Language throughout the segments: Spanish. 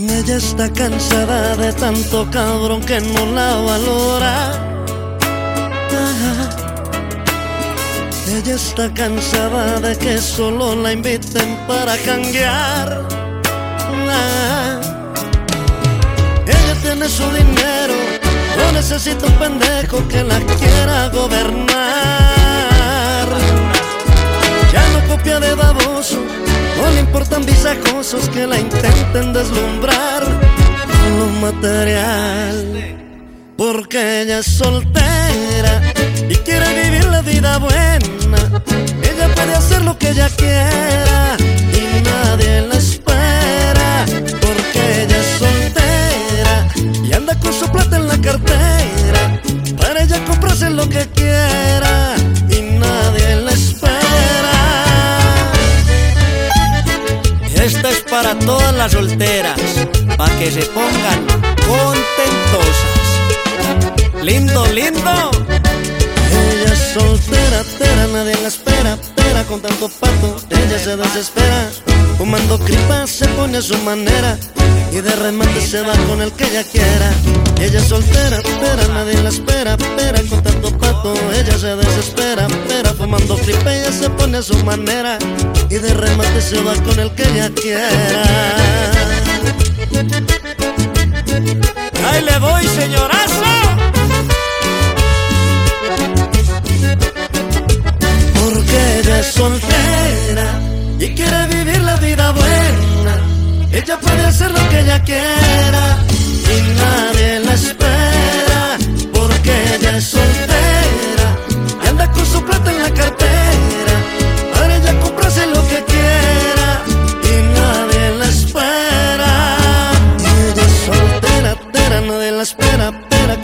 Ella está cansada de tanto cabrón que no la valora. Ella está cansada de que solo la inviten para canguear. Ella tiene su dinero, no necesita un pendejo que la quiera gobernar. Ya no copia de baboso no le importan visajosos que la intenten deslumbrar lo material. Porque ella es soltera y quiere vivir la vida buena. Ella puede hacer lo que ella quiera y nadie la espera. Porque ella es soltera y anda con su plata en la cartera. Para ella comprarse lo que quiera para todas las solteras, para que se pongan contentosas. Lindo, lindo. Ella soltera, tera, nadie la espera, pera con tanto pato, ella se desespera. Fumando cripa se pone a su manera y de remate se va con el que ella quiera. Ella es soltera, pero nadie la espera, pera con tanto ella se desespera, pera fumando cripa ella se pone a su manera y de remate se va con el que ella quiera. Ahí le voy, señorazo. Porque ella es soltera y quiere vivir la vida buena. Ella puede hacer lo que ella quiera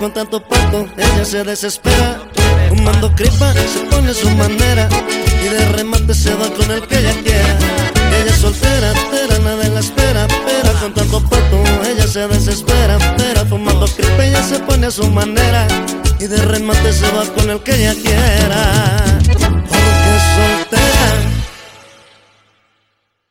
con tanto pato, ella se desespera. Fumando cripa, se pone a su manera y de remate se va con el que ella quiera. Ella es soltera, tera, nadie la espera. Pera con tanto pato, ella se desespera. Pera fumando cripa, ella se pone a su manera y de remate se va con el que ella quiera.